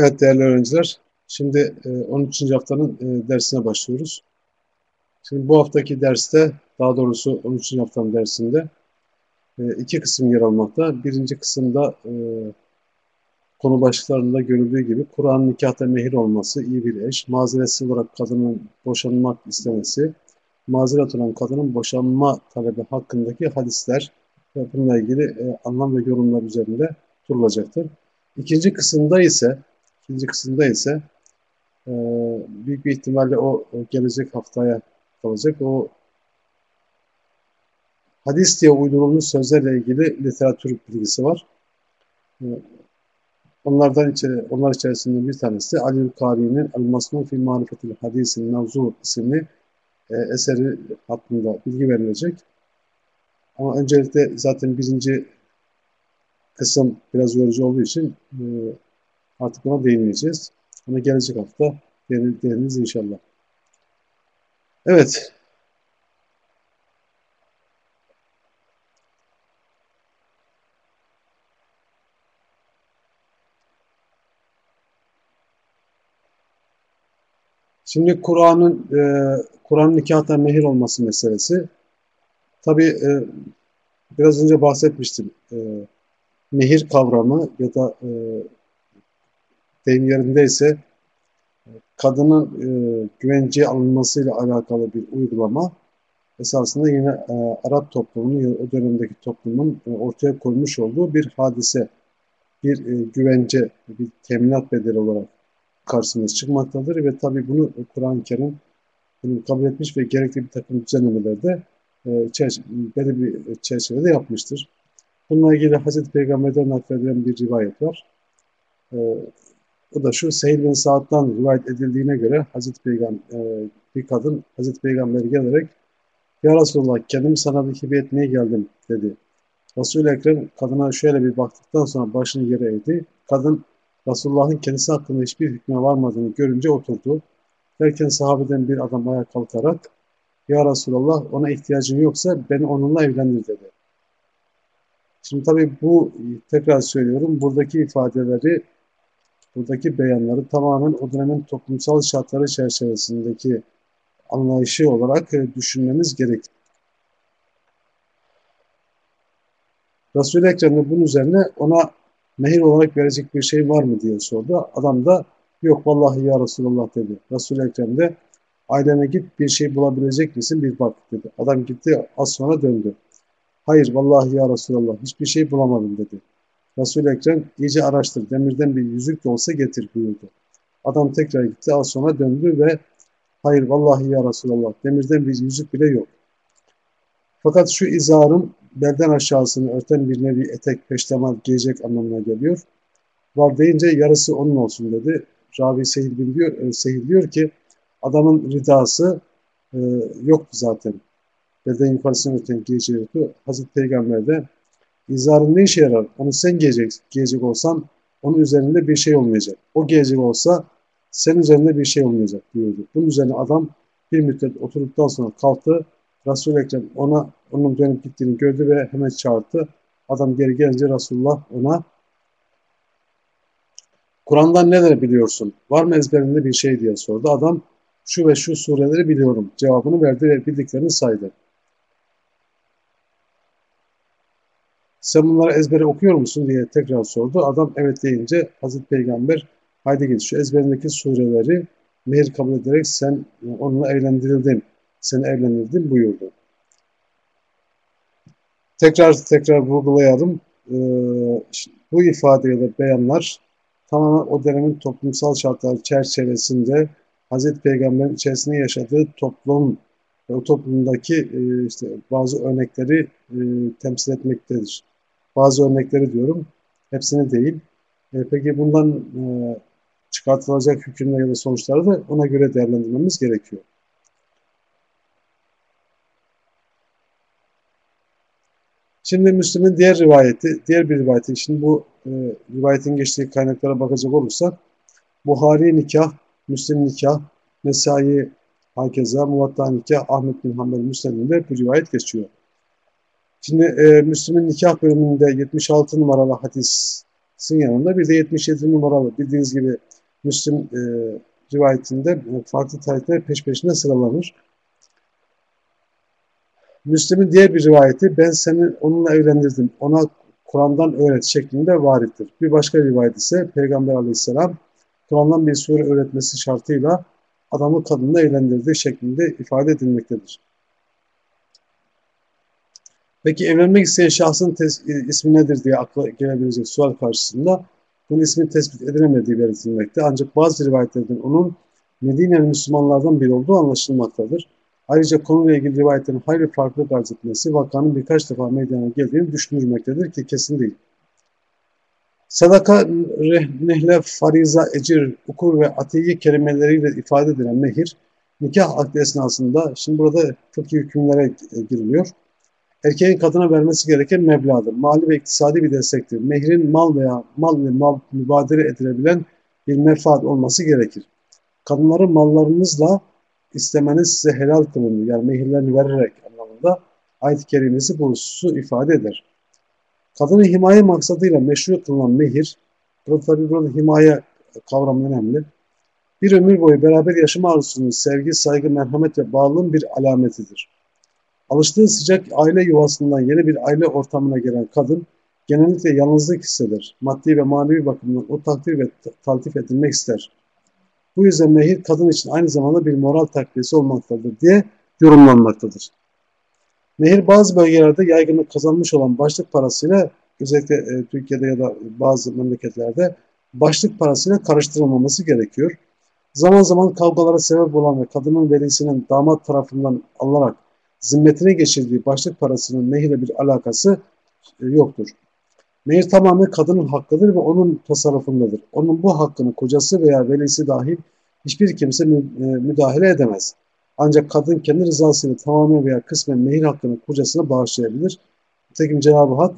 Evet değerli öğrenciler, şimdi e, 13. haftanın e, dersine başlıyoruz. Şimdi bu haftaki derste, daha doğrusu 13. haftanın dersinde e, iki kısım yer almakta. Birinci kısımda e, konu başlıklarında görüldüğü gibi Kur'an'ın nikahta mehir olması, iyi bir eş, mazeretsiz olarak kadının boşanmak istemesi, mazeret olan kadının boşanma talebi hakkındaki hadisler ve bununla ilgili e, anlam ve yorumlar üzerinde durulacaktır. İkinci kısımda ise ikinci kısımda ise e, büyük bir ihtimalle o, o gelecek haftaya kalacak. O hadis diye uydurulmuş sözlerle ilgili literatür bilgisi var. E, onlardan içeri, onlar içerisinde bir tanesi Ali Kari'nin El-Masnun fi Marifetil Hadisin Mevzu isimli e, eseri hakkında bilgi verilecek. Ama öncelikle zaten birinci kısım biraz yorucu olduğu için e, artık ona değinmeyeceğiz. Ona gelecek hafta değiniriz inşallah. Evet. Şimdi Kur'an'ın e, Kur'an nikahta mehir olması meselesi. Tabi e, biraz önce bahsetmiştim. E, mehir kavramı ya da e, deyim yerindeyse kadının e, güvenceye alınmasıyla alakalı bir uygulama esasında yine e, Arap toplumunun o dönemdeki toplumun e, ortaya koymuş olduğu bir hadise, bir e, güvence, bir teminat bedeli olarak karşımıza çıkmaktadır ve tabi bunu Kur'an-ı Kerim bunu kabul etmiş ve gerekli bir takım düzenlemelerde e, belli bir çerçevede yapmıştır. Bununla ilgili Hazreti Peygamber'den nakledilen bir rivayet var. E, o da şu Seyyid bin Sa'd'dan rivayet edildiğine göre Hazreti Peygamber e, bir kadın Hazreti Peygamber'e gelerek Ya Resulallah kendimi sana bir hibe etmeye geldim dedi. Resul-i Ekrem kadına şöyle bir baktıktan sonra başını yere eğdi. Kadın Resulullah'ın kendisi hakkında hiçbir hükme varmadığını görünce oturdu. Derken sahabeden bir adam ayağa kalkarak Ya Resulallah ona ihtiyacın yoksa beni onunla evlendir dedi. Şimdi tabii bu tekrar söylüyorum buradaki ifadeleri buradaki beyanları tamamen o dönemin toplumsal şartları çerçevesindeki anlayışı olarak e, düşünmeniz gerek. Resul-i Ekrem de bunun üzerine ona mehir olarak verecek bir şey var mı diye sordu. Adam da yok vallahi ya Resulullah dedi. Resul-i Ekrem de ailene git bir şey bulabilecek misin bir bak dedi. Adam gitti az sonra döndü. Hayır vallahi ya Resulallah hiçbir şey bulamadım dedi. Resul-i Ekrem iyice araştır demirden bir yüzük de olsa getir buyurdu. Adam tekrar gitti az sonra döndü ve hayır vallahi ya Resulallah demirden bir yüzük bile yok. Fakat şu izarın belden aşağısını örten bir nevi etek peştemal giyecek anlamına geliyor. Var deyince yarısı onun olsun dedi. Ravi Sehil diyor, e, Sehil diyor ki adamın ridası e, yoktu zaten. Belden yukarısını örten giyeceği yoktu. Hazreti Peygamber de İzarın ne işe yarar? Onu sen giyecek, giyecek olsan onun üzerinde bir şey olmayacak. O giyecek olsa senin üzerinde bir şey olmayacak diyordu. Bunun üzerine adam bir müddet oturduktan sonra kalktı. Resul-i Ekrem ona onun dönüp gittiğini gördü ve hemen çağırdı. Adam geri gelince Resulullah ona Kur'an'dan neler biliyorsun? Var mı ezberinde bir şey diye sordu. Adam şu ve şu sureleri biliyorum cevabını verdi ve bildiklerini saydı. Sen bunları ezbere okuyor musun diye tekrar sordu. Adam evet deyince Hazreti Peygamber haydi git şu ezberindeki sureleri mehir kabul ederek sen onunla evlendirildin, sen evlendirdin buyurdu. Tekrar tekrar vurgulayalım. Ee, bu ifade ya da beyanlar tamamen o dönemin toplumsal şartlar çerçevesinde Hazreti Peygamber'in içerisinde yaşadığı toplum o toplumdaki e, işte bazı örnekleri e, temsil etmektedir. Bazı örnekleri diyorum. Hepsini değil. E, peki bundan e, çıkartılacak hükümler ya da sonuçları da ona göre değerlendirmemiz gerekiyor. Şimdi Müslüm'ün diğer rivayeti, diğer bir rivayeti, şimdi bu e, rivayetin geçtiği kaynaklara bakacak olursak, Buhari nikah, Müslim nikah, Nesai Hakeza, Muvatta nikah, Ahmet bin Hanbel Müslim'de bir rivayet geçiyor. Şimdi e, Müslüm'ün nikah bölümünde 76 numaralı hadisin yanında bir de 77 numaralı bildiğiniz gibi Müslim e, rivayetinde farklı tarihler peş peşine sıralanır. Müslim'in diğer bir rivayeti ben seni onunla evlendirdim, ona Kur'an'dan öğret şeklinde varittir. Bir başka rivayet ise Peygamber aleyhisselam Kur'an'dan bir sure öğretmesi şartıyla adamı kadınla evlendirdiği şeklinde ifade edilmektedir. Peki evlenmek isteyen şahsın ismi nedir diye akla gelebilecek sual karşısında bunun ismi tespit edilemediği belirtilmekte. Ancak bazı rivayetlerden onun Medine'li Müslümanlardan biri olduğu anlaşılmaktadır. Ayrıca konuyla ilgili rivayetlerin hayli farklı arz etmesi vakanın birkaç defa meydana geldiğini düşünülmektedir ki kesin değil. Sadaka, nehle, fariza, ecir, ukur ve atiye kelimeleriyle ifade edilen mehir, nikah akdi esnasında, şimdi burada fıkhi hükümlere giriliyor. Erkeğin kadına vermesi gereken meblağdır. Mali ve iktisadi bir destektir. Mehrin mal veya mal ile mal mübadele edilebilen bir menfaat olması gerekir. Kadınları mallarınızla istemeniz size helal kılınır. Yani mehirlerini vererek anlamında ayet-i kerimesi bu hususu ifade eder. Kadını himaye maksadıyla meşru kılınan mehir, burada tabi burada himaye kavramı önemli. Bir ömür boyu beraber yaşama arzusunun sevgi, saygı, merhamet ve bağlılığın bir alametidir. Alıştığı sıcak aile yuvasından yeni bir aile ortamına gelen kadın genellikle yalnızlık hisseder. Maddi ve manevi bakımdan o takdir ve taltif edilmek ister. Bu yüzden mehir kadın için aynı zamanda bir moral takviyesi olmaktadır diye yorumlanmaktadır. Mehir bazı bölgelerde yaygınlık kazanmış olan başlık parasıyla özellikle e, Türkiye'de ya da bazı memleketlerde başlık parasıyla karıştırılmaması gerekiyor. Zaman zaman kavgalara sebep olan ve kadının velisinin damat tarafından alınarak zimmetine geçirdiği başlık parasının mehirle bir alakası e, yoktur. Mehir tamamen kadının hakkıdır ve onun tasarrufundadır. Onun bu hakkını kocası veya velisi dahil hiçbir kimse e, müdahale edemez. Ancak kadın kendi rızasıyla tamamen veya kısmen mehir hakkını kocasına bağışlayabilir. Nitekim Cenab-ı Hak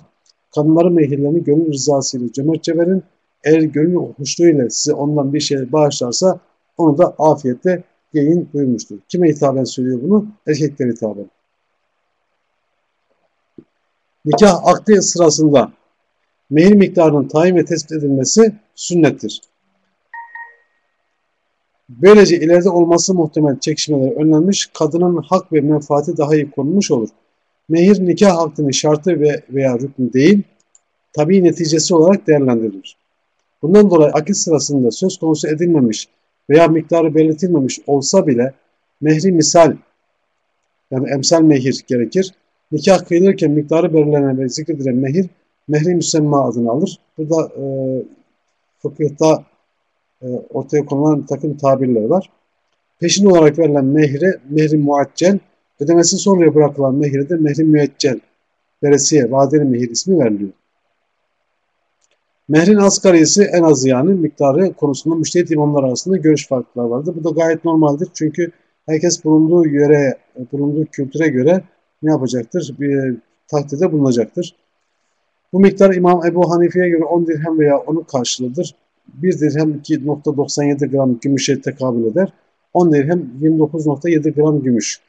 kadınların mehirlerini gönül rızasıyla cömertçe verin. Eğer gönül hoşluğuyla size ondan bir şey bağışlarsa onu da afiyetle yiyin buyurmuştur. Kime hitaben söylüyor bunu? Erkeklere hitaben. Nikah akdi sırasında mehir miktarının tayin ve tespit edilmesi sünnettir. Böylece ileride olması muhtemel çekişmeler önlenmiş, kadının hak ve menfaati daha iyi korunmuş olur. Mehir nikah akdinin şartı ve veya rükmü değil, tabi neticesi olarak değerlendirilir. Bundan dolayı akit sırasında söz konusu edilmemiş veya miktarı belirtilmemiş olsa bile mehri misal yani emsal mehir gerekir. Nikah kıyılırken miktarı belirlenen ve zikredilen mehir mehri müsemma adını alır. Bu da e, fıkıhta e, ortaya konulan bir takım tabirler var. Peşin olarak verilen mehre mehri muaccel, ödemesi sonraya bırakılan mehre de mehri müeccel, veresiye, vadeli mehir ismi veriliyor. Mehrin asgarisi en az yani miktarı konusunda müştehit imamlar arasında görüş farklılıklar vardır. Bu da gayet normaldir çünkü herkes bulunduğu yöre, bulunduğu kültüre göre ne yapacaktır? Bir takdirde bulunacaktır. Bu miktar İmam Ebu Hanife'ye göre 10 dirhem veya onun karşılığıdır. 1 dirhem 2.97 gram gümüşe tekabül eder. 10 dirhem 29.7 gram gümüş.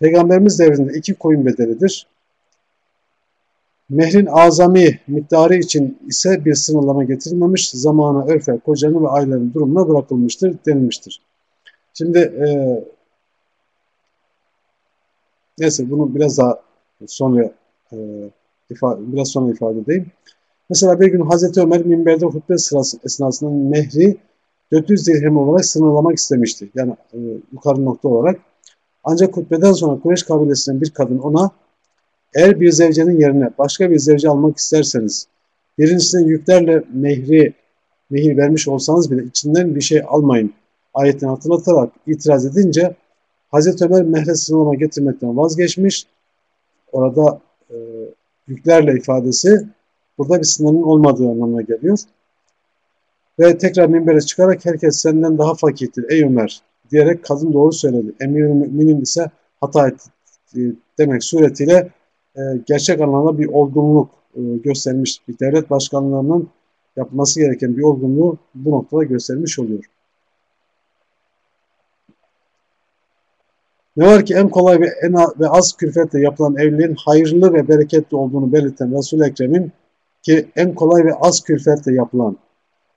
Peygamberimiz devrinde iki koyun bedelidir. Mehrin azami miktarı için ise bir sınırlama getirilmemiş, zamana, örfe, kocanın ve ailenin durumuna bırakılmıştır denilmiştir. Şimdi e, neyse bunu biraz daha sonra e, ifade, biraz sonra ifade edeyim. Mesela bir gün Hazreti Ömer minberde hutbe sırası esnasında mehri 400 dirhem olarak sınırlamak istemişti. Yani e, yukarı nokta olarak. Ancak hutbeden sonra Kureyş kabilesinden bir kadın ona eğer bir zevcenin yerine başka bir zevce almak isterseniz birincisinin yüklerle mehri mehir vermiş olsanız bile içinden bir şey almayın ayetini hatırlatarak itiraz edince Hazreti Ömer mehre sınırlama getirmekten vazgeçmiş. Orada e, yüklerle ifadesi burada bir sınırın olmadığı anlamına geliyor. Ve tekrar minbere çıkarak herkes senden daha fakirdir ey Ömer diyerek kadın doğru söyledi. Emir-i Müminin ise hata etti e, demek suretiyle e, gerçek anlamda bir olgunluk e, göstermiş bir devlet başkanlarının yapması gereken bir olgunluğu bu noktada göstermiş oluyor. Ne var ki en kolay ve en ve az külfetle yapılan evliliğin hayırlı ve bereketli olduğunu belirten Resul-i Ekrem'in ki en kolay ve az külfetle yapılan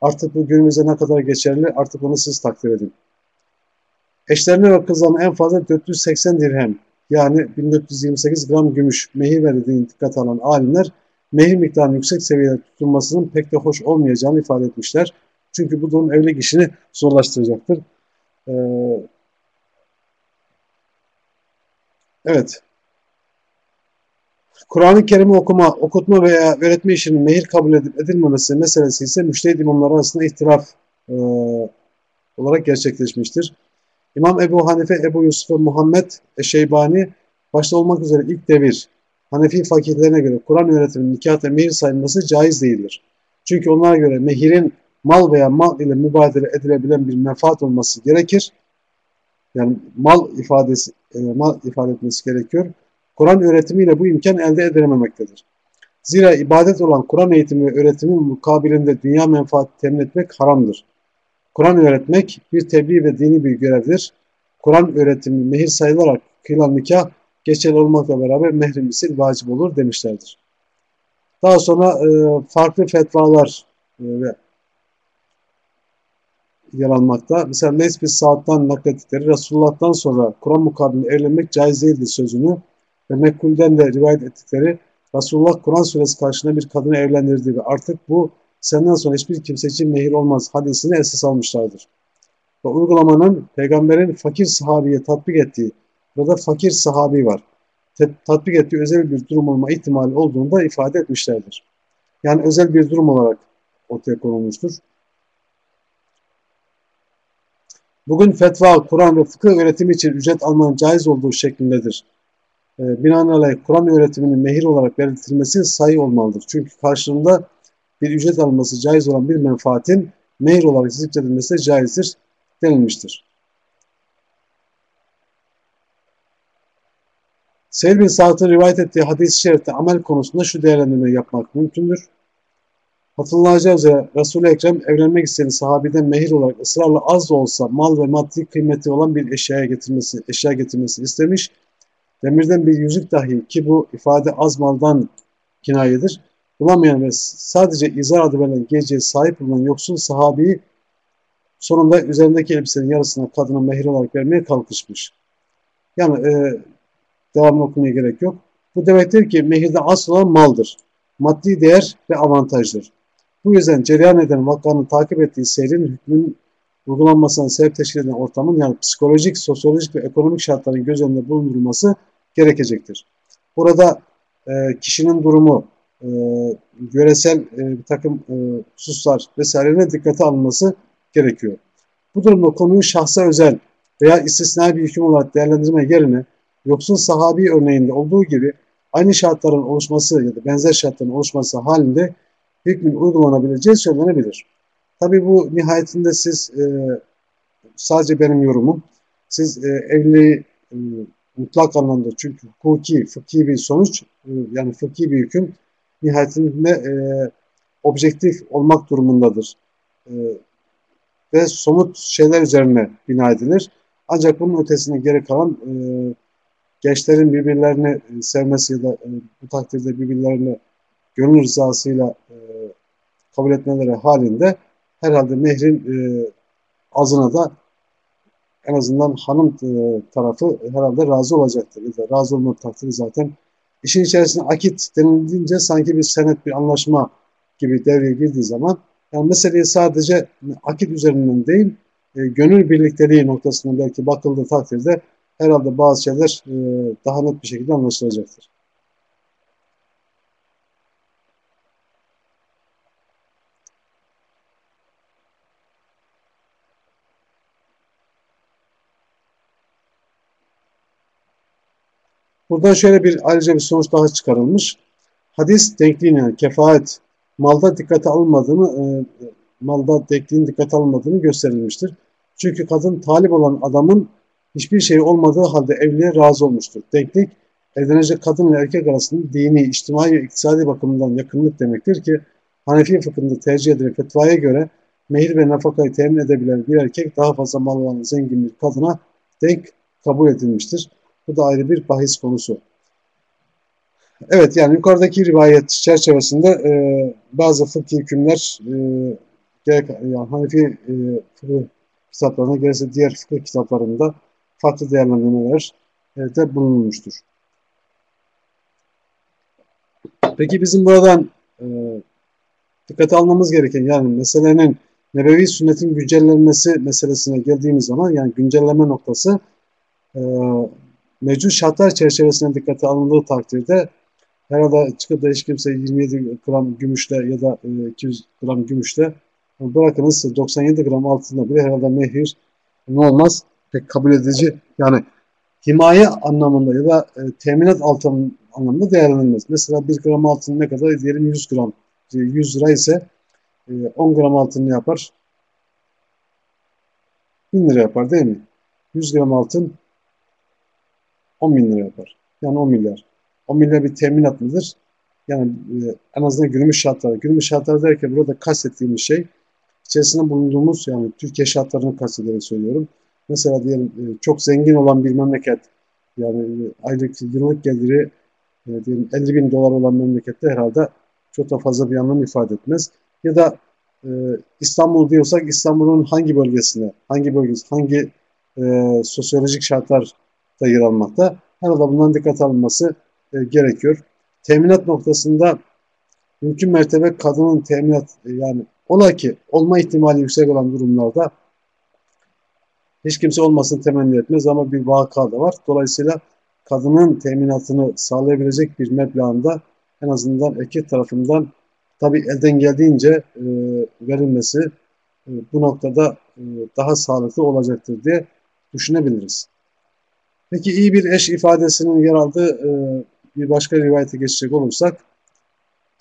Artık bu günümüzde ne kadar geçerli artık onu siz takdir edin. Eşlerine ve kızlarına en fazla 480 dirhem yani 1428 gram gümüş mehir verildiğini dikkat alan alimler mehir miktarının yüksek seviyede tutulmasının pek de hoş olmayacağını ifade etmişler. Çünkü bu durum evlilik işini zorlaştıracaktır. Ee, evet. Kur'an-ı Kerim'i okuma, okutma veya öğretme işinin mehir kabul edip edilmemesi meselesi ise müştehid imamlar arasında ihtilaf e, olarak gerçekleşmiştir. İmam Ebu Hanife, Ebu Yusuf ve Muhammed Eşeybani başta olmak üzere ilk devir Hanefi fakirlerine göre Kur'an öğretiminin nikahta mehir sayılması caiz değildir. Çünkü onlara göre mehirin mal veya mal ile mübadele edilebilen bir menfaat olması gerekir. Yani mal ifadesi e, mal ifade etmesi gerekiyor. Kur'an öğretimiyle bu imkan elde edilememektedir. Zira ibadet olan Kur'an eğitimi ve öğretimi mukabilinde dünya menfaati temin etmek haramdır. Kur'an öğretmek bir tebliğ ve dini bir görevdir. Kur'an öğretimi mehir sayılarak kıyılan nikah geçerli olmakla beraber mehri misil vacip olur demişlerdir. Daha sonra e, farklı fetvalar e, yer almakta. Mesela Leys bir saatten naklettikleri Resulullah'tan sonra Kur'an mukabilinde evlenmek caiz değildir sözünü ve Mekkul'den de rivayet ettikleri Resulullah Kur'an suresi karşısında bir kadını evlendirdi ve artık bu senden sonra hiçbir kimse için mehir olmaz hadisini esas almışlardır. Ve uygulamanın peygamberin fakir sahabiye tatbik ettiği, burada fakir sahabi var. tatbik ettiği özel bir durum olma ihtimali olduğunu da ifade etmişlerdir. Yani özel bir durum olarak ortaya konulmuştur. Bugün fetva, Kur'an ve fıkıh öğretimi için ücret almanın caiz olduğu şeklindedir. E, binaenaleyh Kur'an öğretiminin mehir olarak belirtilmesi sayı olmalıdır. Çünkü karşılığında bir ücret alınması caiz olan bir menfaatin mehir olarak zikredilmesi caizdir denilmiştir. Seyyid bin Sa'd'ın rivayet ettiği hadis-i şerifte amel konusunda şu değerlendirmeyi yapmak mümkündür. Hatırlanacağı üzere Resul-i Ekrem evlenmek isteyen sahabeden mehir olarak ısrarla az da olsa mal ve maddi kıymeti olan bir eşyaya getirmesi, eşya getirmesi istemiş. Demirden bir yüzük dahi ki bu ifade az maldan kinayedir. Bulamayan ve sadece izar adı verilen geceye sahip olan yoksul sahabeyi sonunda üzerindeki elbisenin yarısına kadına mehir olarak vermeye kalkışmış. Yani e, devamlı okumaya gerek yok. Bu demektir ki mehirde asıl olan maldır. Maddi değer ve avantajdır. Bu yüzden cereyan eden vakanın takip ettiği seyrin hükmün uygulanmasına sebep teşkil eden ortamın yani psikolojik, sosyolojik ve ekonomik şartların göz önünde bulundurulması gerekecektir. Burada e, kişinin durumu, e, yöresel e, bir takım e, hususlar vesairene dikkate alınması gerekiyor. Bu durumda konuyu şahsa özel veya istisnai bir hüküm olarak değerlendirme yerine yoksul sahabi örneğinde olduğu gibi aynı şartların oluşması ya da benzer şartların oluşması halinde hükmün uygulanabileceği söylenebilir. Tabi bu nihayetinde siz e, sadece benim yorumum. Siz e, evliliği e, mutlak anlamda çünkü hukuki, fıkhi bir sonuç e, yani fıkhi bir hüküm nihayetinde e, objektif olmak durumundadır. E, ve somut şeyler üzerine bina edilir. Ancak bunun ötesinde geri kalan e, gençlerin birbirlerini e, sevmesi ya da e, bu takdirde birbirlerini gönül rızasıyla e, kabul etmeleri halinde herhalde mehrin e, azına da en azından hanım e, tarafı herhalde razı olacaktır. Ya razı olma takdiri zaten. İşin içerisine akit denilince sanki bir senet, bir anlaşma gibi devreye girdiği zaman yani meseleyi sadece akit üzerinden değil, e, gönül birlikteliği noktasından belki bakıldığı takdirde herhalde bazı şeyler e, daha net bir şekilde anlaşılacaktır. Buradan şöyle bir ayrıca bir sonuç daha çıkarılmış. Hadis denkliğine yani kefaet malda dikkate alınmadığını e, malda denkliğin dikkate alınmadığını gösterilmiştir. Çünkü kadın talip olan adamın hiçbir şey olmadığı halde evliliğe razı olmuştur. Denklik evlenecek kadın ile erkek arasında dini, içtimai ve iktisadi bakımından yakınlık demektir ki Hanefi fıkhında tercih edilen fetvaya göre mehir ve nafakayı temin edebilen bir erkek daha fazla mal olan zengin bir kadına denk kabul edilmiştir. Bu da ayrı bir bahis konusu. Evet yani yukarıdaki rivayet çerçevesinde e, bazı fıkhi hükümler e, gerek yani Hanefi e, fıkıh kitaplarına gerekse diğer fıkıh kitaplarında farklı değerlendirmeler e, de bulunmuştur. Peki bizim buradan e, dikkate almamız gereken yani meselenin nebevi sünnetin güncellenmesi meselesine geldiğimiz zaman yani güncelleme noktası e, mevcut şartlar çerçevesine dikkate alındığı takdirde herhalde çıkıp da hiç kimse 27 gram gümüşle ya da e, 200 gram gümüşle bırakınız 97 gram altında bile herhalde mehir ne olmaz pek kabul edici yani himaye anlamında ya da e, teminat altın anlamında değerlenilmez. Mesela 1 gram altın ne kadar? Diyelim 100 gram. 100 lira ise 10 e, gram altın ne yapar? 1000 lira yapar değil mi? 100 gram altın 10 bin lira yapar. Yani 10 milyar. 10 milyar bir teminat mıdır? Yani e, en azından günümüz şartları. Günümüz şartları derken burada kastettiğimiz şey içerisinde bulunduğumuz yani Türkiye şartlarını kastederek söylüyorum. Mesela diyelim e, çok zengin olan bir memleket yani aylık yıllık geliri diyelim 50 bin dolar olan memlekette herhalde çok da fazla bir anlam ifade etmez. Ya da e, İstanbul diyorsak İstanbul'un hangi bölgesine, hangi bölgesi, hangi e, sosyolojik şartlar da yer almakta. Herhalde bundan dikkat alınması e, gerekiyor. Teminat noktasında mümkün mertebe kadının teminat e, yani ola ki olma ihtimali yüksek olan durumlarda hiç kimse olmasını temenni etmez ama bir vaka da var. Dolayısıyla kadının teminatını sağlayabilecek bir meblağında en azından erkek tarafından tabi elden geldiğince e, verilmesi e, bu noktada e, daha sağlıklı olacaktır diye düşünebiliriz. Peki iyi bir eş ifadesinin yer aldığı e, bir başka rivayete geçecek olursak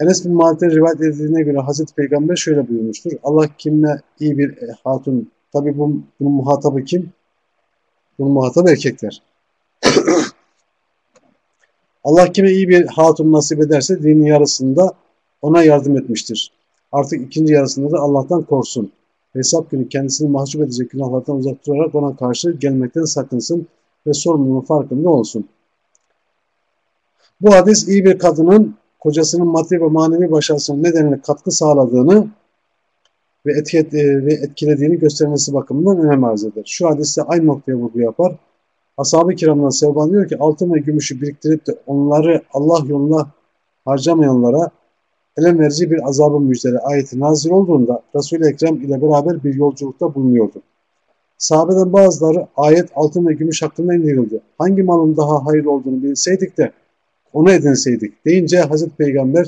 Enes bin Malik'ten rivayet edildiğine göre Hazreti Peygamber şöyle buyurmuştur. Allah kimle iyi bir hatun, tabi bu, bunun muhatabı kim? Bunun muhatabı erkekler. Allah kime iyi bir hatun nasip ederse dinin yarısında ona yardım etmiştir. Artık ikinci yarısında da Allah'tan korksun. Hesap günü kendisini mahcup edecek günahlardan uzak durarak ona karşı gelmekten sakınsın ve sorumluluğun farkında olsun. Bu hadis iyi bir kadının kocasının maddi ve manevi başarısının nedeniyle katkı sağladığını ve, etki, ve etkilediğini göstermesi bakımından önem arz eder. Şu hadiste aynı noktaya vurgu yapar. Ashab-ı kiramdan Sevban diyor ki altın ve gümüşü biriktirip de onları Allah yoluna harcamayanlara elem verici bir azabı müjdeli ayeti nazil olduğunda Resul-i Ekrem ile beraber bir yolculukta bulunuyordu. Sahabeden bazıları ayet altın ve gümüş hakkında indirildi. Hangi malın daha hayırlı olduğunu bilseydik de onu edinseydik deyince Hazreti Peygamber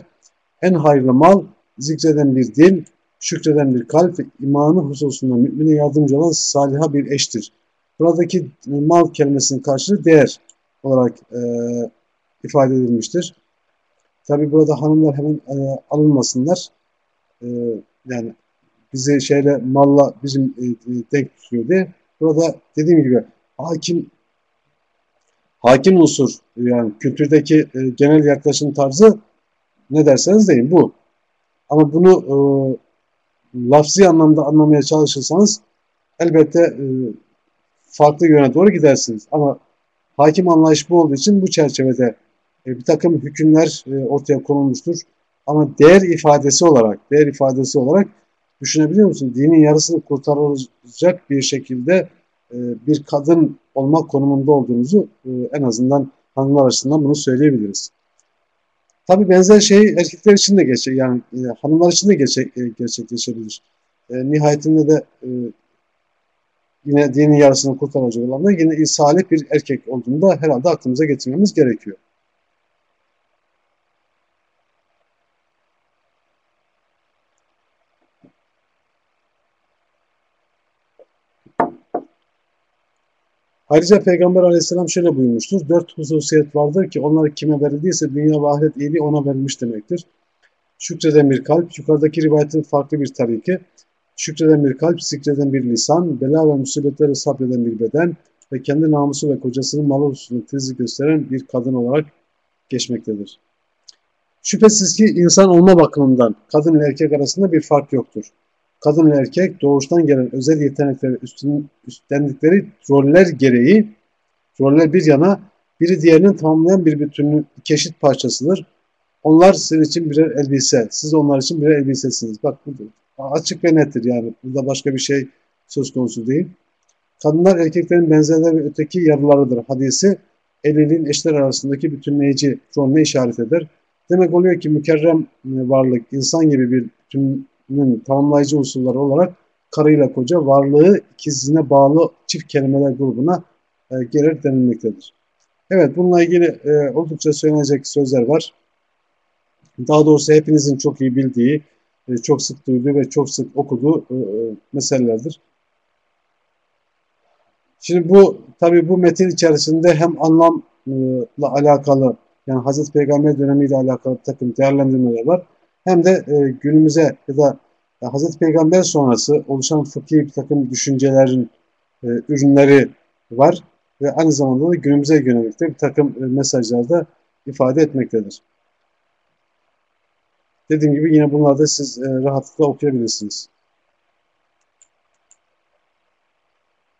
en hayırlı mal zikreden bir dil, şükreden bir kalp ve imanı hususunda mümine yardımcı olan saliha bir eştir. Buradaki mal kelimesinin karşılığı değer olarak e, ifade edilmiştir. Tabi burada hanımlar hemen e, alınmasınlar. E, yani bizi şeyle malla bizim e, e, denk tutuyor. Burada dediğim gibi hakim hakim unsur yani kültürdeki e, genel yaklaşım tarzı ne derseniz deyin bu. Ama bunu e, lafzi anlamda anlamaya çalışırsanız elbette e, farklı yöne doğru gidersiniz. Ama hakim anlayış bu olduğu için bu çerçevede e, bir takım hükümler e, ortaya konulmuştur. Ama değer ifadesi olarak, değer ifadesi olarak düşünebiliyor musun? Dinin yarısını kurtaracak bir şekilde e, bir kadın olmak konumunda olduğunuzu e, en azından hanımlar açısından bunu söyleyebiliriz. Tabi benzer şey erkekler için de geçer, yani e, hanımlar için de gerçek, e, gerçekleşebilir. E, nihayetinde de e, yine dinin yarısını kurtaracak olan da yine salih bir erkek olduğunda herhalde aklımıza getirmemiz gerekiyor. Ayrıca Peygamber aleyhisselam şöyle buyurmuştur. Dört hususiyet vardır ki onlar kime verildiyse dünya ve ahiret iyiliği ona verilmiş demektir. Şükreden bir kalp, yukarıdaki rivayetin farklı bir tariki, şükreden bir kalp, zikreden bir lisan, bela ve musibetlere sabreden bir beden ve kendi namusu ve kocasının malı hususunda tezi gösteren bir kadın olarak geçmektedir. Şüphesiz ki insan olma bakımından kadın ile erkek arasında bir fark yoktur kadın ve erkek doğuştan gelen özel yetenekleri üstün, üstlendikleri roller gereği roller bir yana biri diğerinin tamamlayan bir bütünlüğün keşit parçasıdır. Onlar sizin için birer elbise, siz onlar için birer elbisesiniz. Bak burada açık ve nettir yani. Burada başka bir şey söz konusu değil. Kadınlar erkeklerin benzerleri ve öteki yarılarıdır hadisi evliliğin eşler arasındaki bütünleyici rolüne işaret eder. Demek oluyor ki mükerrem varlık insan gibi bir bütünün tamamlayıcı unsurları olarak karıyla koca varlığı ikizine bağlı çift kelimeler grubuna e, gelir denilmektedir. Evet bununla ilgili e, oldukça söylenecek sözler var. Daha doğrusu hepinizin çok iyi bildiği, e, çok sık duyduğu ve çok sık okuduğu e, e meselelerdir. Şimdi bu tabi bu metin içerisinde hem anlamla alakalı yani Hazreti Peygamber dönemiyle alakalı bir takım değerlendirmeler var. Hem de e, günümüze ya da e, Hazreti Peygamber sonrası oluşan fıkhi bir takım düşüncelerin e, ürünleri var ve aynı zamanda da günümüze yönelik de bir takım e, mesajlar da ifade etmektedir. Dediğim gibi yine bunları da siz e, rahatlıkla okuyabilirsiniz.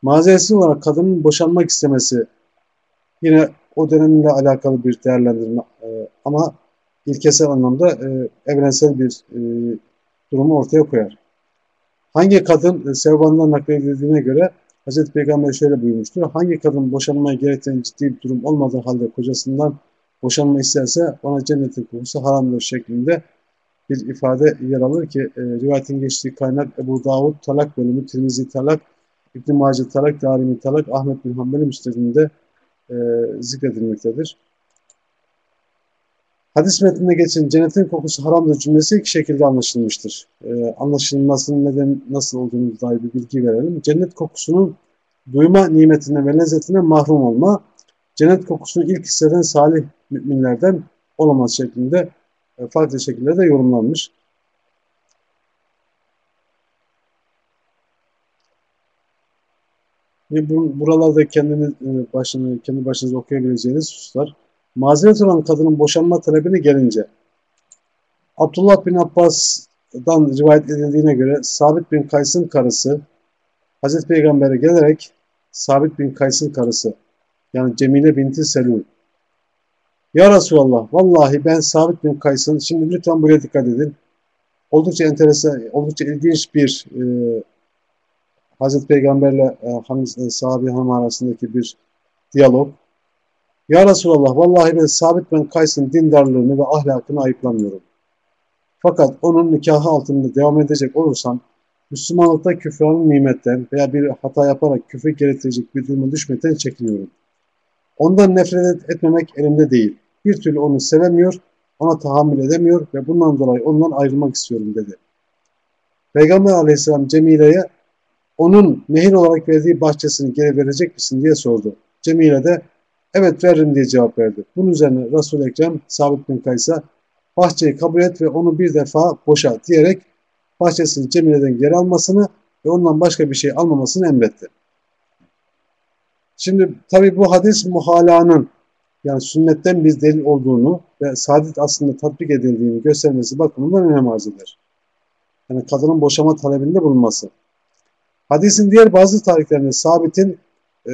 Mazeretsiz olarak kadının boşanmak istemesi yine o dönemle alakalı bir değerlendirme e, ama ilkesel anlamda e, evrensel bir e, durumu ortaya koyar. Hangi kadın e, Sevban'dan nakledildiğine göre Hz. Peygamber şöyle buyurmuştur. Hangi kadın boşanmaya gerektiren ciddi bir durum olmadığı halde kocasından boşanma isterse ona cennetin kokusu haramdır şeklinde bir ifade yer alır ki e, rivayetin geçtiği kaynak Ebu Davud talak bölümü, Tirmizi talak, İbn-i talak, Darimi talak, Ahmet bin Hanbel'in müstedinde e, zikredilmektedir. Hadis metninde geçen cennetin kokusu haramdır cümlesi iki şekilde anlaşılmıştır. Ee, anlaşılmasının neden nasıl olduğunu dair bir bilgi verelim. Cennet kokusunun duyma nimetine ve lezzetine mahrum olma, cennet kokusunu ilk hisseden salih müminlerden olamaz şeklinde e, farklı şekillerde yorumlanmış. Bu, buralarda kendini e, başını, kendi başınıza okuyabileceğiniz hususlar. Mazeret olan kadının boşanma talebine gelince Abdullah bin Abbas'dan rivayet edildiğine göre Sabit bin Kays'ın karısı Hazreti Peygamber'e gelerek Sabit bin Kays'ın karısı yani Cemile binti Selul Ya Resulallah vallahi ben Sabit bin Kays'ın şimdi lütfen buraya dikkat edin oldukça enteresan, oldukça ilginç bir e, Hazreti Peygamberle e, e, sahabe hanım arasındaki bir diyalog. Ya Resulallah vallahi ben Sabit ben Kays'ın dindarlığını ve ahlakını ayıplamıyorum. Fakat onun nikahı altında devam edecek olursam Müslümanlıkta küfranın nimetten veya bir hata yaparak küfür gerektirecek bir duruma düşmekten çekiniyorum. Ondan nefret etmemek elimde değil. Bir türlü onu sevemiyor, ona tahammül edemiyor ve bundan dolayı ondan ayrılmak istiyorum dedi. Peygamber aleyhisselam Cemile'ye onun mehir olarak verdiği bahçesini geri verecek misin diye sordu. Cemile de evet veririm diye cevap verdi. Bunun üzerine Resul-i Ekrem Sabit bin Kays'a bahçeyi kabul et ve onu bir defa boşa diyerek bahçesini Cemile'den geri almasını ve ondan başka bir şey almamasını emretti. Şimdi tabi bu hadis muhalanın yani sünnetten bir delil olduğunu ve saadet aslında tatbik edildiğini göstermesi bakımından önem arz eder. Yani kadının boşama talebinde bulunması. Hadisin diğer bazı tarihlerinde sabitin e,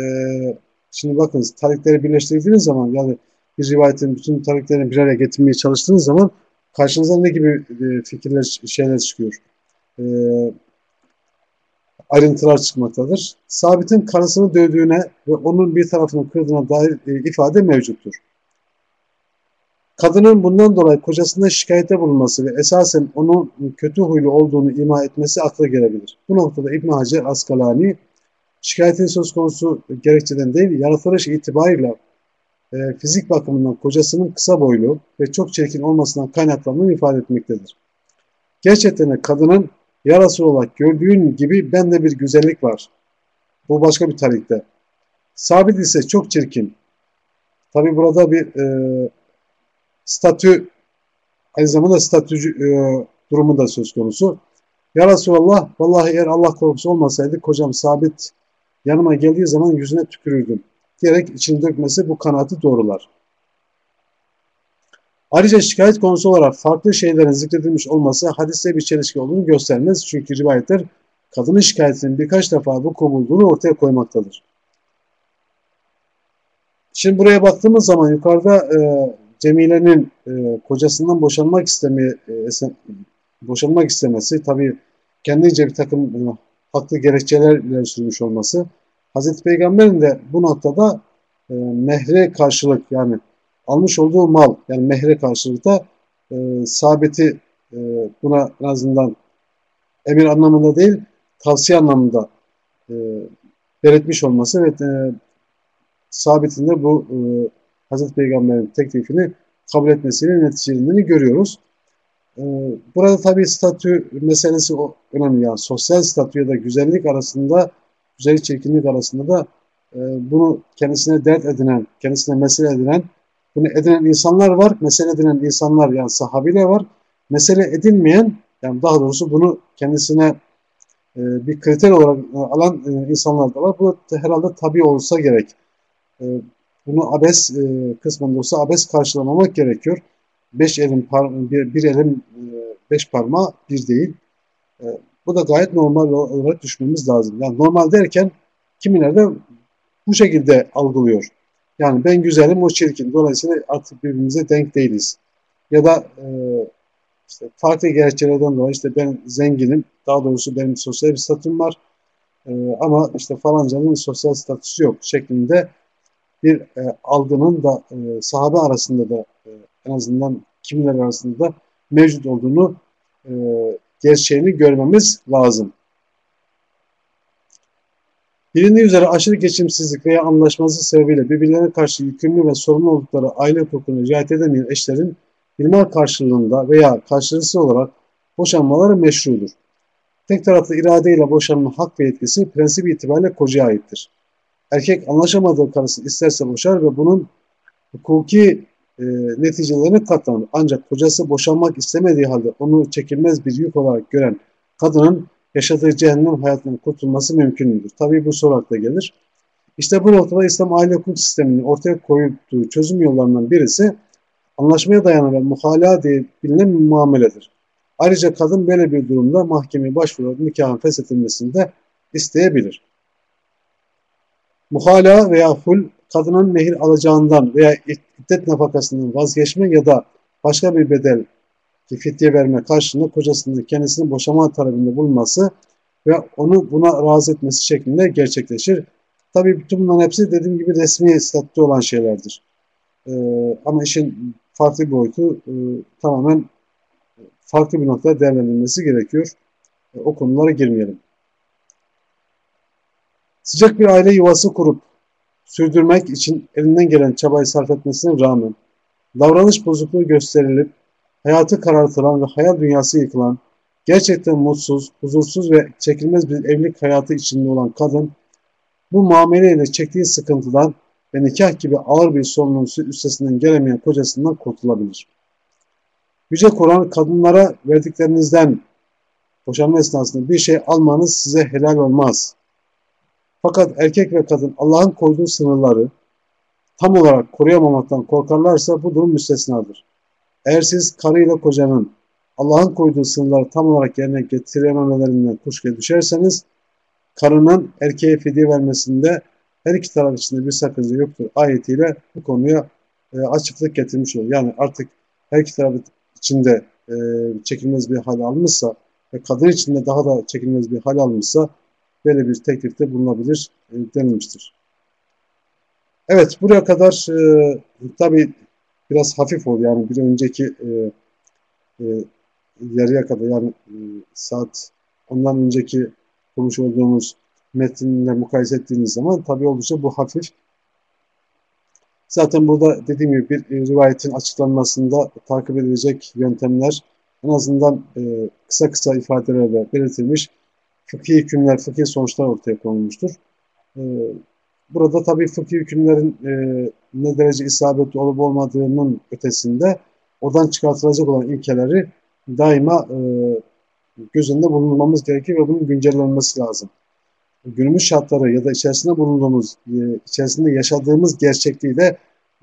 şimdi bakın tarihleri birleştirdiğiniz zaman yani bir rivayetin bütün tarihlerini bir araya getirmeye çalıştığınız zaman karşınıza ne gibi e, fikirler, şeyler çıkıyor. E, ayrıntılar çıkmaktadır. Sabit'in karısını dövdüğüne ve onun bir tarafını kırdığına dair e, ifade mevcuttur. Kadının bundan dolayı kocasına şikayette bulunması ve esasen onun kötü huylu olduğunu ima etmesi akla gelebilir. Bu noktada İbn Hacer Askalani şikayetin söz konusu gerekçeden değil, yaratılış itibariyle e, fizik bakımından kocasının kısa boylu ve çok çirkin olmasından kaynaklandığını ifade etmektedir. Gerçekten de kadının yarası olarak gördüğün gibi bende bir güzellik var. Bu başka bir tarihte. Sabit ise çok çirkin. Tabi burada bir e, statü aynı zamanda statücü e, durumu da söz konusu. Ya Resulallah vallahi eğer Allah korkusu olmasaydı kocam sabit yanıma geldiği zaman yüzüne tükürürdüm diyerek içini dökmesi bu kanaati doğrular. Ayrıca şikayet konusu olarak farklı şeylerin zikredilmiş olması hadiste bir çelişki olduğunu göstermez. Çünkü rivayetler kadının şikayetinin birkaç defa bu bulduğunu ortaya koymaktadır. Şimdi buraya baktığımız zaman yukarıda e, Cemile'nin e, kocasından boşanmak istemi, e, boşanmak istemesi tabi kendince bir takım e, haklı gerekçeler sürmüş olması. Hazreti Peygamber'in de bu noktada e, mehre karşılık yani almış olduğu mal yani mehre karşılıkta e, sabiti e, buna en azından emir anlamında değil tavsiye anlamında e, belirtmiş olması ve e, sabitinde bu e, Hazreti Peygamber'in teklifini kabul etmesiyle neticelendiğini görüyoruz. E, burada tabii statü meselesi önemli. Yani sosyal statü ya da güzellik arasında, güzellik çirkinlik arasında da e, bunu kendisine dert edinen, kendisine mesele edinen, bunu edinen insanlar var. Mesele edinen insanlar yani sahabiler var. Mesele edinmeyen, yani daha doğrusu bunu kendisine e, bir kriter olarak alan insanlar da var. Bu herhalde tabi olsa gerek. Bunu abes kısmında olsa abes karşılamamak gerekiyor. Beş elin par bir, bir elin beş parmağı bir değil. Bu da gayet normal olarak düşmemiz lazım. Yani normal derken kimiler de bu şekilde algılıyor. Yani ben güzelim, o çirkin. Dolayısıyla artık birbirimize denk değiliz. Ya da e, işte farklı gerekçelerden dolayı işte ben zenginim, daha doğrusu benim sosyal bir statüm var e, ama işte falancanın sosyal statüsü yok şeklinde bir e, algının da e, sahabe arasında da e, en azından kimiler arasında da mevcut olduğunu e, gerçeğini görmemiz lazım. Bilindiği üzere aşırı geçimsizlik veya anlaşmazlık sebebiyle birbirlerine karşı yükümlü ve sorumlu oldukları aile hukukuna riayet edemeyen eşlerin bilmal karşılığında veya karşılıksız olarak boşanmaları meşrudur. Tek taraflı iradeyle boşanma hak ve yetkisi prensip itibariyle kocaya aittir. Erkek anlaşamadığı karısı isterse boşar ve bunun hukuki e, neticelerini katlanır. Ancak kocası boşanmak istemediği halde onu çekilmez bir yük olarak gören kadının yaşadığı cehennem hayatından kurtulması mümkün müdür? Tabii bu soru akla gelir. İşte bu noktada İslam aile hukuk sisteminin ortaya koyduğu çözüm yollarından birisi anlaşmaya dayanan ve muhala diye bilinen muameledir. Ayrıca kadın böyle bir durumda mahkemeye başvurarak nikahın feshedilmesini de isteyebilir. Muhala veya hul kadının mehir alacağından veya iddet nafakasından vazgeçme ya da başka bir bedel fidye verme karşılığında kocasının kendisini boşama talebinde bulunması ve onu buna razı etmesi şeklinde gerçekleşir. Tabii bütün bunların hepsi dediğim gibi resmi statüde olan şeylerdir. Ee, ama işin farklı bir boyutu e, tamamen farklı bir noktada değerlendirilmesi gerekiyor. E, o konulara girmeyelim. Sıcak bir aile yuvası kurup sürdürmek için elinden gelen çabayı sarf etmesine rağmen davranış bozukluğu gösterilip hayatı karartılan ve hayal dünyası yıkılan, gerçekten mutsuz, huzursuz ve çekilmez bir evlilik hayatı içinde olan kadın, bu muameleyle çektiği sıkıntıdan ve nikah gibi ağır bir sorunun üstesinden gelemeyen kocasından kurtulabilir. Yüce Kur'an kadınlara verdiklerinizden boşanma esnasında bir şey almanız size helal olmaz. Fakat erkek ve kadın Allah'ın koyduğu sınırları tam olarak koruyamamaktan korkarlarsa bu durum müstesnadır. Eğer siz karıyla kocanın Allah'ın koyduğu sınırları tam olarak yerine getirememelerinden kuşkuya düşerseniz karının erkeğe fidye vermesinde her iki taraf içinde bir sakınca yoktur ayetiyle bu konuya e, açıklık getirmiş olur. Yani artık her iki taraf içinde e, çekilmez bir hal almışsa ve kadın içinde daha da çekilmez bir hal almışsa böyle bir teklifte bulunabilir e, denilmiştir. Evet buraya kadar e, tabi biraz hafif oldu. Yani bir önceki e, e, yarıya kadar yani e, saat ondan önceki konuşuş olduğumuz metinle mukayese ettiğiniz zaman tabi oldukça bu hafif. Zaten burada dediğim gibi bir e, rivayetin açıklanmasında takip edilecek yöntemler en azından e, kısa kısa ifadelerle belirtilmiş. Fıkhi hükümler, fıkhi sonuçlar ortaya konulmuştur. E, Burada tabii fıkhi hükümlerin e, ne derece isabetli olup olmadığının ötesinde oradan çıkartılacak olan ilkeleri daima e, göz önünde bulundurmamız gerekir ve bunun güncellenmesi lazım. Günümüz şartları ya da içerisinde bulunduğumuz, e, içerisinde yaşadığımız gerçekliği de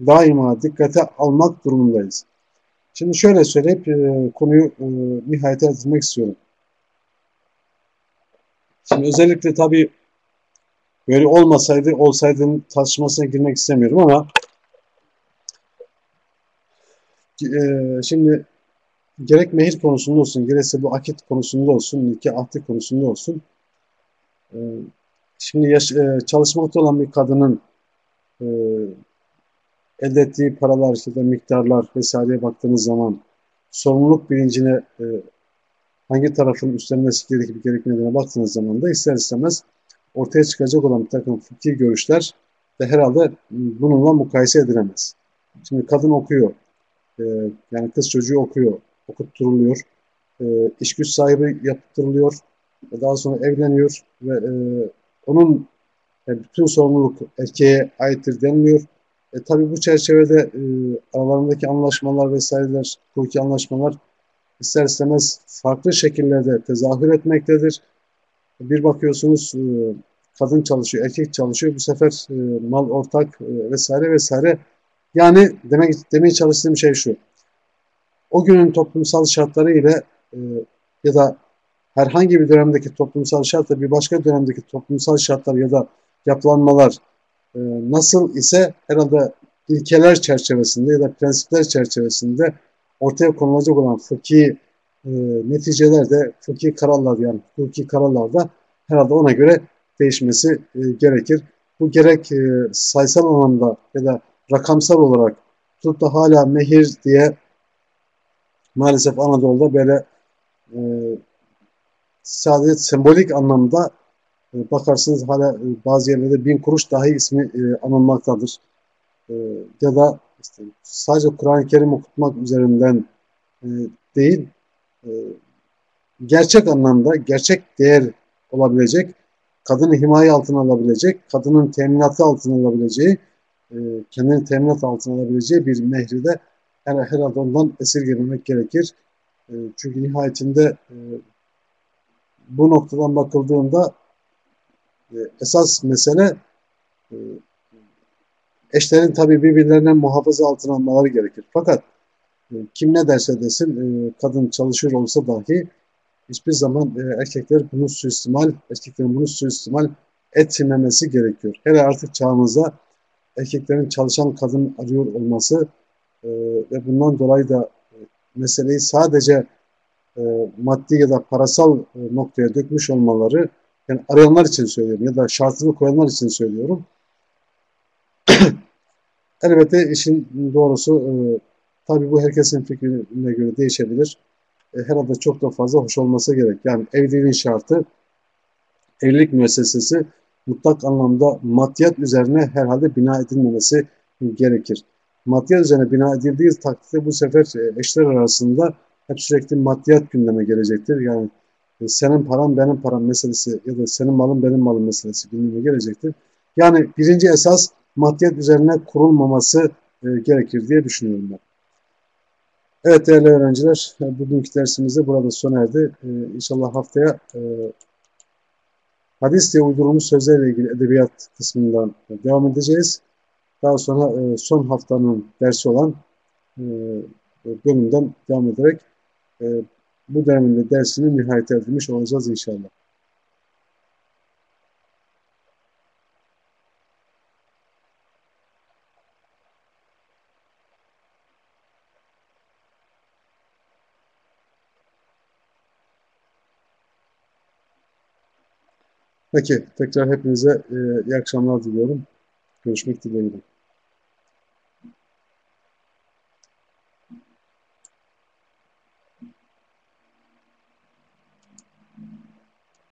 daima dikkate almak durumundayız. Şimdi şöyle söyleyip e, konuyu e, nihayete getirmek istiyorum. Şimdi özellikle tabii Böyle olmasaydı, olsaydın tartışmasına girmek istemiyorum ama e, şimdi gerek mehir konusunda olsun, gerekse bu akit konusunda olsun, nikah ahdi konusunda olsun. E, şimdi yaş, e, çalışmakta olan bir kadının e, elde ettiği paralar da miktarlar vesaireye baktığınız zaman sorumluluk bilincine e, hangi tarafın üstlenmesi gerekip gerekmediğine baktığınız zaman da ister istemez ortaya çıkacak olan bir takım fıkhi görüşler de herhalde bununla mukayese edilemez. Şimdi kadın okuyor, e, yani kız çocuğu okuyor, okutturuluyor, e, iş güç sahibi yaptırılıyor, daha sonra evleniyor ve e, onun e, bütün sorumluluk erkeğe aittir deniliyor. E, tabii bu çerçevede e, aralarındaki anlaşmalar vesaireler, hukuki anlaşmalar ister istemez farklı şekillerde tezahür etmektedir. Bir bakıyorsunuz e, kadın çalışıyor, erkek çalışıyor. Bu sefer e, mal ortak e, vesaire vesaire. Yani demek demeye çalıştığım şey şu. O günün toplumsal şartları ile ya da herhangi bir dönemdeki toplumsal şartla bir başka dönemdeki toplumsal şartlar ya da yapılanmalar nasıl ise herhalde ilkeler çerçevesinde ya da prensipler çerçevesinde ortaya konulacak olan fıkhi e, neticeler de fıkhi kararlar yani hukuki kararlar da herhalde ona göre değişmesi e, gerekir. Bu gerek e, sayısal anlamda ya da rakamsal olarak tutup da hala mehir diye maalesef Anadolu'da böyle e, sadece sembolik anlamda e, bakarsınız hala e, bazı yerlerde bin kuruş dahi ismi e, anılmaktadır. E, ya da işte sadece Kur'an-ı Kerim okutmak üzerinden e, değil, e, gerçek anlamda, gerçek değer olabilecek, kadını himaye altına alabilecek, kadının teminatı altına alabileceği, e, kendini teminat altına alabileceği bir mehri de her, herhalde ondan esirgememek gerekir. E, çünkü nihayetinde e, bu noktadan bakıldığında e, esas mesele e, eşlerin tabii birbirlerine muhafaza altına almaları gerekir. Fakat e, kim ne derse desin e, kadın çalışıyor olsa dahi hiçbir zaman e, erkekler bunu suistimal, erkeklerin bunu suistimal etmemesi gerekiyor. Hele artık çağımızda erkeklerin çalışan kadın arıyor olması e, ve bundan dolayı da e, meseleyi sadece e, maddi ya da parasal e, noktaya dökmüş olmaları yani arayanlar için söylüyorum ya da şartını koyanlar için söylüyorum. Elbette işin doğrusu e, tabii bu herkesin fikrine göre değişebilir. E, herhalde çok da fazla hoş olması gerek. Yani evliliğin şartı evlilik müessesesi mutlak anlamda maddiyat üzerine herhalde bina edilmemesi gerekir. Maddiyat üzerine bina edildiği takdirde bu sefer e, eşler arasında hep sürekli maddiyat gündeme gelecektir. Yani e, senin param benim param meselesi ya da senin malın benim malım meselesi gündeme gelecektir. Yani birinci esas maddiyat üzerine kurulmaması e, gerekir diye düşünüyorum ben. Evet değerli öğrenciler, e, bugünkü dersimiz de burada sona erdi. E, inşallah haftaya e, hadis diye uydurulmuş sözlerle ilgili edebiyat kısmından devam edeceğiz. Daha sonra e, son haftanın dersi olan e, bölümden devam ederek e, bu döneminde dersini nihayet erdirmiş olacağız inşallah. Peki, tekrar hepinize e, iyi akşamlar diliyorum. Görüşmek dileğiyle.